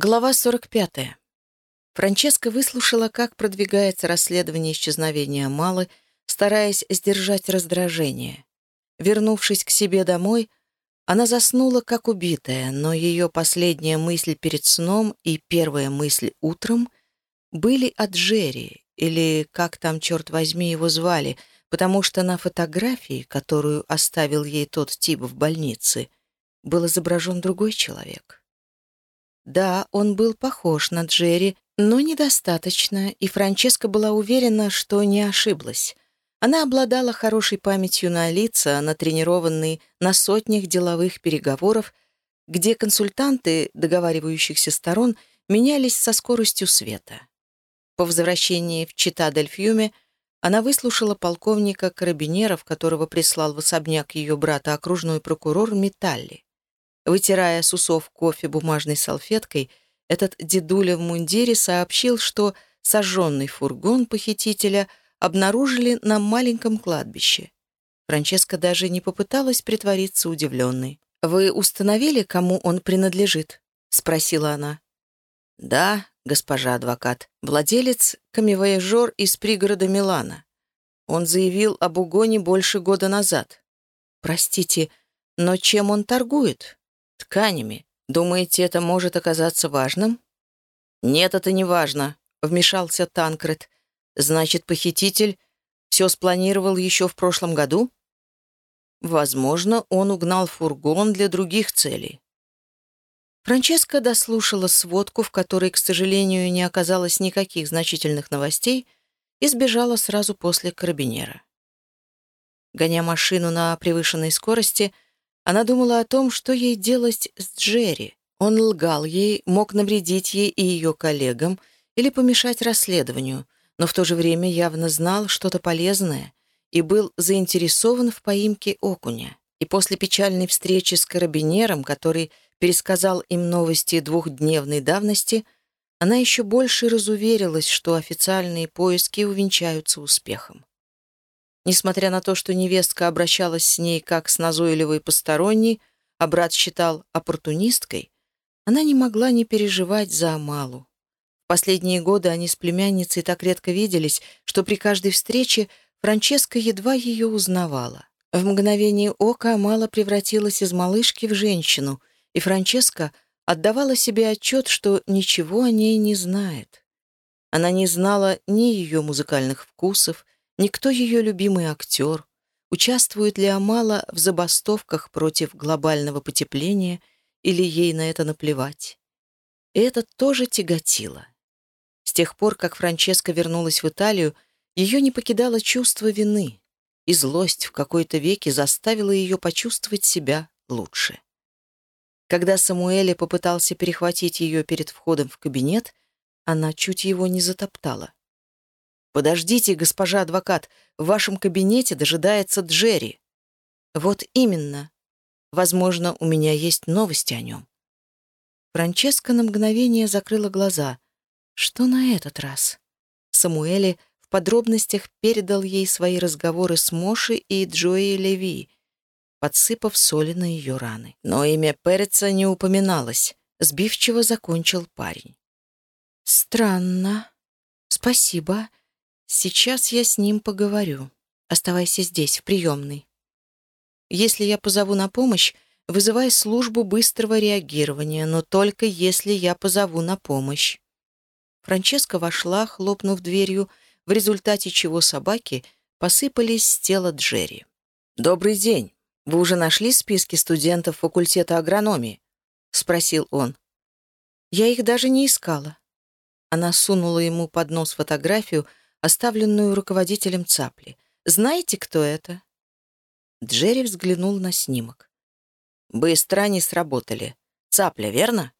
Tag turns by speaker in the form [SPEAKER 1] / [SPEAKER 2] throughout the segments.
[SPEAKER 1] Глава 45. Франческа выслушала, как продвигается расследование исчезновения Малы, стараясь сдержать раздражение. Вернувшись к себе домой, она заснула как убитая, но ее последняя мысль перед сном и первая мысль утром были от Джерри, или как там, черт возьми, его звали, потому что на фотографии, которую оставил ей тот тип в больнице, был изображен другой человек. Да, он был похож на Джерри, но недостаточно, и Франческа была уверена, что не ошиблась. Она обладала хорошей памятью на лица, натренированной на сотнях деловых переговоров, где консультанты договаривающихся сторон менялись со скоростью света. По возвращении в Чита-дель-Фьюме она выслушала полковника карабинеров, которого прислал в особняк ее брата окружной прокурор Металли. Вытирая с усов кофе бумажной салфеткой, этот дедуля в мундире сообщил, что сожженный фургон похитителя обнаружили на маленьком кладбище. Франческа даже не попыталась притвориться удивленной. «Вы установили, кому он принадлежит?» — спросила она. «Да, госпожа адвокат, владелец камевояжер из пригорода Милана. Он заявил об угоне больше года назад. Простите, но чем он торгует?» Тканями. Думаете, это может оказаться важным?» «Нет, это не важно», — вмешался Танкред. «Значит, похититель все спланировал еще в прошлом году?» «Возможно, он угнал фургон для других целей». Франческа дослушала сводку, в которой, к сожалению, не оказалось никаких значительных новостей, и сбежала сразу после карабинера. Гоня машину на превышенной скорости — она думала о том, что ей делать с Джерри. Он лгал ей, мог навредить ей и ее коллегам или помешать расследованию, но в то же время явно знал что-то полезное и был заинтересован в поимке окуня. И после печальной встречи с карабинером, который пересказал им новости двухдневной давности, она еще больше разуверилась, что официальные поиски увенчаются успехом. Несмотря на то, что невестка обращалась с ней как с назойливой посторонней, а брат считал оппортунисткой, она не могла не переживать за Амалу. Последние годы они с племянницей так редко виделись, что при каждой встрече Франческа едва ее узнавала. В мгновение ока Амала превратилась из малышки в женщину, и Франческа отдавала себе отчет, что ничего о ней не знает. Она не знала ни ее музыкальных вкусов, Никто ее любимый актер, участвует ли Амала в забастовках против глобального потепления или ей на это наплевать. И это тоже тяготило. С тех пор, как Франческа вернулась в Италию, ее не покидало чувство вины, и злость в какой-то веке заставила ее почувствовать себя лучше. Когда Самуэле попытался перехватить ее перед входом в кабинет, она чуть его не затоптала. «Подождите, госпожа адвокат, в вашем кабинете дожидается Джерри». «Вот именно. Возможно, у меня есть новости о нем». Франческа на мгновение закрыла глаза. Что на этот раз? Самуэли в подробностях передал ей свои разговоры с Моши и Джои Леви, подсыпав соли на ее раны. Но имя Переца не упоминалось. Сбивчиво закончил парень. «Странно. Спасибо. Сейчас я с ним поговорю. Оставайся здесь, в приемной. Если я позову на помощь, вызывай службу быстрого реагирования, но только если я позову на помощь. Франческа вошла, хлопнув дверью, в результате чего собаки посыпались с тела Джерри. «Добрый день. Вы уже нашли списки студентов факультета агрономии?» — спросил он. «Я их даже не искала». Она сунула ему под нос фотографию, оставленную руководителем цапли. «Знаете, кто это?» Джерри взглянул на снимок. «Быстро они сработали. Цапля, верно?»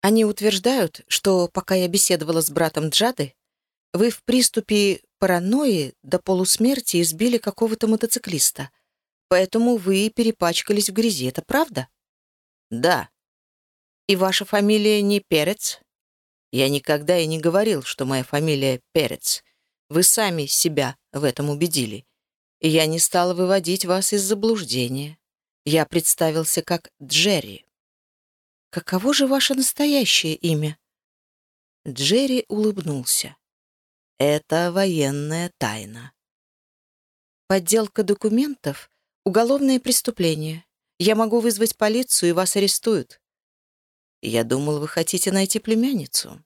[SPEAKER 1] Они утверждают, что, пока я беседовала с братом Джады, вы в приступе паранойи до полусмерти избили какого-то мотоциклиста, поэтому вы перепачкались в грязи. Это правда? Да. И ваша фамилия не Перец? Я никогда и не говорил, что моя фамилия Перец. Вы сами себя в этом убедили. И я не стала выводить вас из заблуждения. Я представился как Джерри. Каково же ваше настоящее имя?» Джерри улыбнулся. «Это военная тайна». «Подделка документов — уголовное преступление. Я могу вызвать полицию, и вас арестуют». «Я думал, вы хотите найти племянницу».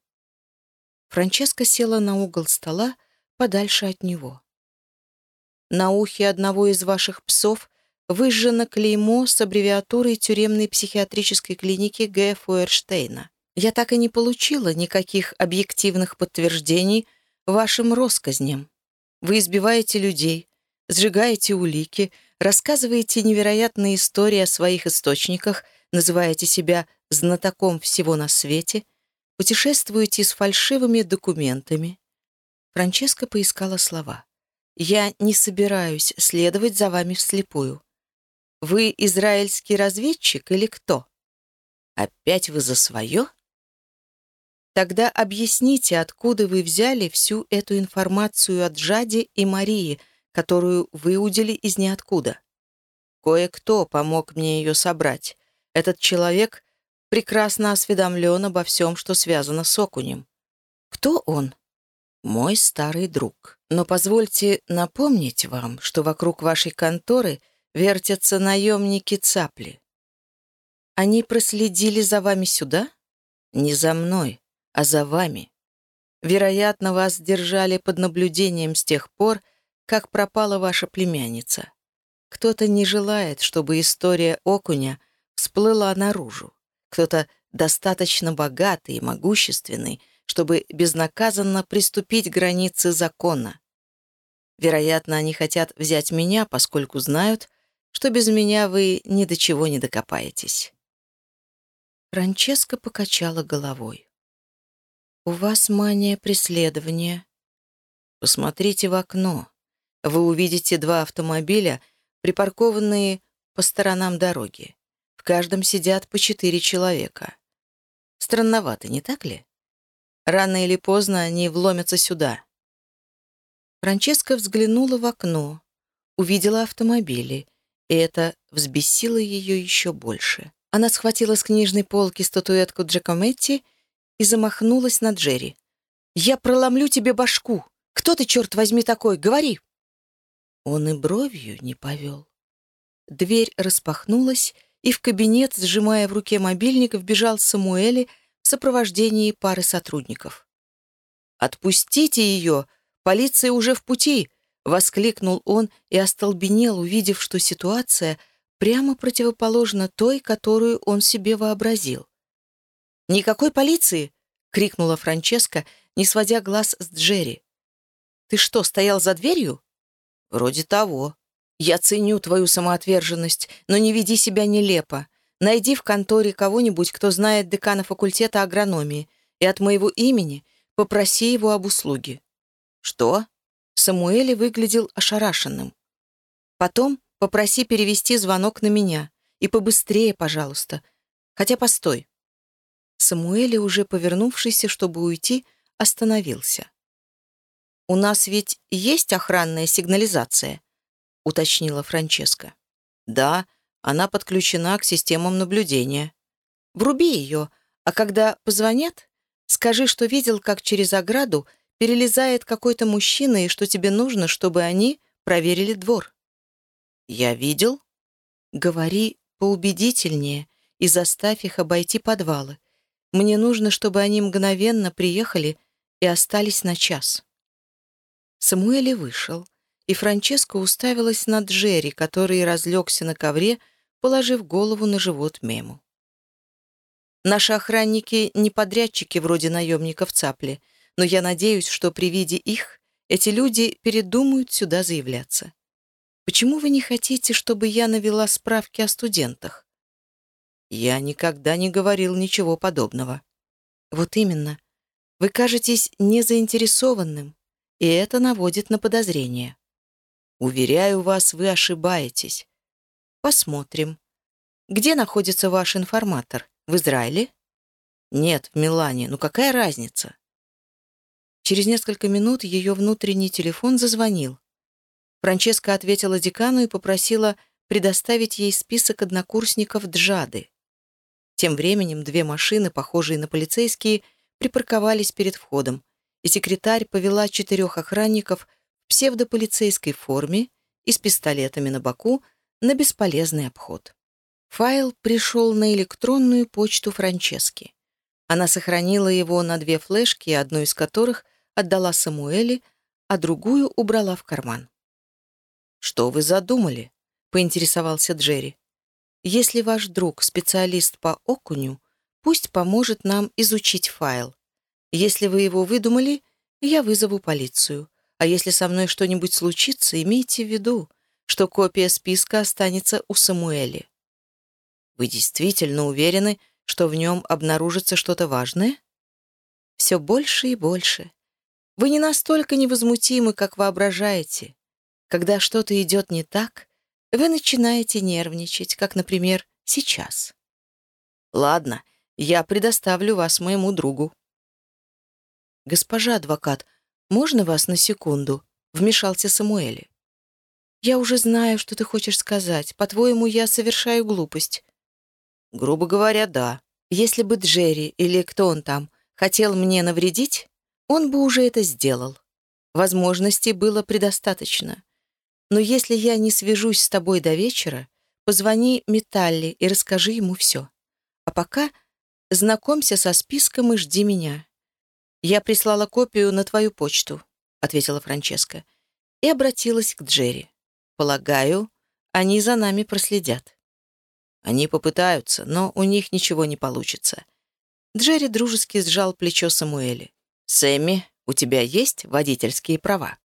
[SPEAKER 1] Франческа села на угол стола подальше от него. На ухе одного из ваших псов выжжено клеймо с аббревиатурой тюремной психиатрической клиники Г. Фуэрштейна. Я так и не получила никаких объективных подтверждений вашим россказням. Вы избиваете людей, сжигаете улики, рассказываете невероятные истории о своих источниках, называете себя знатоком всего на свете, путешествуете с фальшивыми документами. Франческа поискала слова. «Я не собираюсь следовать за вами вслепую. Вы израильский разведчик или кто? Опять вы за свое?» Тогда объясните, откуда вы взяли всю эту информацию от Жади и Марии, которую выудили из ниоткуда. Кое-кто помог мне ее собрать. Этот человек прекрасно осведомлен обо всем, что связано с окунем. Кто он? Мой старый друг. Но позвольте напомнить вам, что вокруг вашей конторы вертятся наемники цапли. Они проследили за вами сюда? Не за мной, а за вами. Вероятно, вас держали под наблюдением с тех пор, как пропала ваша племянница. Кто-то не желает, чтобы история окуня всплыла наружу кто-то достаточно богатый и могущественный, чтобы безнаказанно приступить к границе закона. Вероятно, они хотят взять меня, поскольку знают, что без меня вы ни до чего не докопаетесь. Франческа покачала головой. «У вас мания преследования. Посмотрите в окно. Вы увидите два автомобиля, припаркованные по сторонам дороги. В каждом сидят по четыре человека. Странновато, не так ли? Рано или поздно они вломятся сюда. Франческа взглянула в окно, увидела автомобили, и это взбесило ее еще больше. Она схватила с книжной полки статуэтку Джакометти и замахнулась на Джерри. «Я проломлю тебе башку! Кто ты, черт возьми, такой? Говори!» Он и бровью не повел. Дверь распахнулась, и в кабинет, сжимая в руке мобильник, вбежал Самуэли в сопровождении пары сотрудников. «Отпустите ее! Полиция уже в пути!» — воскликнул он и остолбенел, увидев, что ситуация прямо противоположна той, которую он себе вообразил. «Никакой полиции!» — крикнула Франческа, не сводя глаз с Джерри. «Ты что, стоял за дверью?» «Вроде того», я ценю твою самоотверженность, но не веди себя нелепо. Найди в конторе кого-нибудь, кто знает декана факультета агрономии, и от моего имени попроси его об услуге». «Что?» Самуэли выглядел ошарашенным. «Потом попроси перевести звонок на меня. И побыстрее, пожалуйста. Хотя постой». Самуэли, уже повернувшийся, чтобы уйти, остановился. «У нас ведь есть охранная сигнализация?» — уточнила Франческа. «Да, она подключена к системам наблюдения. Вруби ее, а когда позвонят, скажи, что видел, как через ограду перелезает какой-то мужчина и что тебе нужно, чтобы они проверили двор». «Я видел?» «Говори поубедительнее и заставь их обойти подвалы. Мне нужно, чтобы они мгновенно приехали и остались на час». Самуэли вышел, и Франческа уставилась на Джерри, который разлегся на ковре, положив голову на живот Мему. «Наши охранники не подрядчики вроде наемников цапли, но я надеюсь, что при виде их эти люди передумают сюда заявляться. Почему вы не хотите, чтобы я навела справки о студентах?» «Я никогда не говорил ничего подобного». «Вот именно. Вы кажетесь незаинтересованным, и это наводит на подозрение». Уверяю вас, вы ошибаетесь. Посмотрим. Где находится ваш информатор? В Израиле? Нет, в Милане. Ну какая разница? Через несколько минут ее внутренний телефон зазвонил. Франческа ответила декану и попросила предоставить ей список однокурсников Джады. Тем временем две машины, похожие на полицейские, припарковались перед входом, и секретарь повела четырех охранников в псевдополицейской форме и с пистолетами на боку на бесполезный обход. Файл пришел на электронную почту Франчески. Она сохранила его на две флешки, одну из которых отдала Самуэле, а другую убрала в карман. «Что вы задумали?» — поинтересовался Джерри. «Если ваш друг — специалист по окуню, пусть поможет нам изучить файл. Если вы его выдумали, я вызову полицию. А если со мной что-нибудь случится, имейте в виду, что копия списка останется у Самуэли. Вы действительно уверены, что в нем обнаружится что-то важное? Все больше и больше. Вы не настолько невозмутимы, как воображаете. Когда что-то идет не так, вы начинаете нервничать, как, например, сейчас. Ладно, я предоставлю вас моему другу. «Госпожа адвокат, можно вас на секунду?» — вмешался Самуэли. «Я уже знаю, что ты хочешь сказать. По-твоему, я совершаю глупость?» «Грубо говоря, да. Если бы Джерри или кто он там хотел мне навредить, он бы уже это сделал. Возможностей было предостаточно. Но если я не свяжусь с тобой до вечера, позвони Металли и расскажи ему все. А пока знакомься со списком и жди меня. «Я прислала копию на твою почту», — ответила Франческа, и обратилась к Джерри. «Полагаю, они за нами проследят». Они попытаются, но у них ничего не получится. Джерри дружески сжал плечо Самуэли. «Сэмми, у тебя есть водительские права?»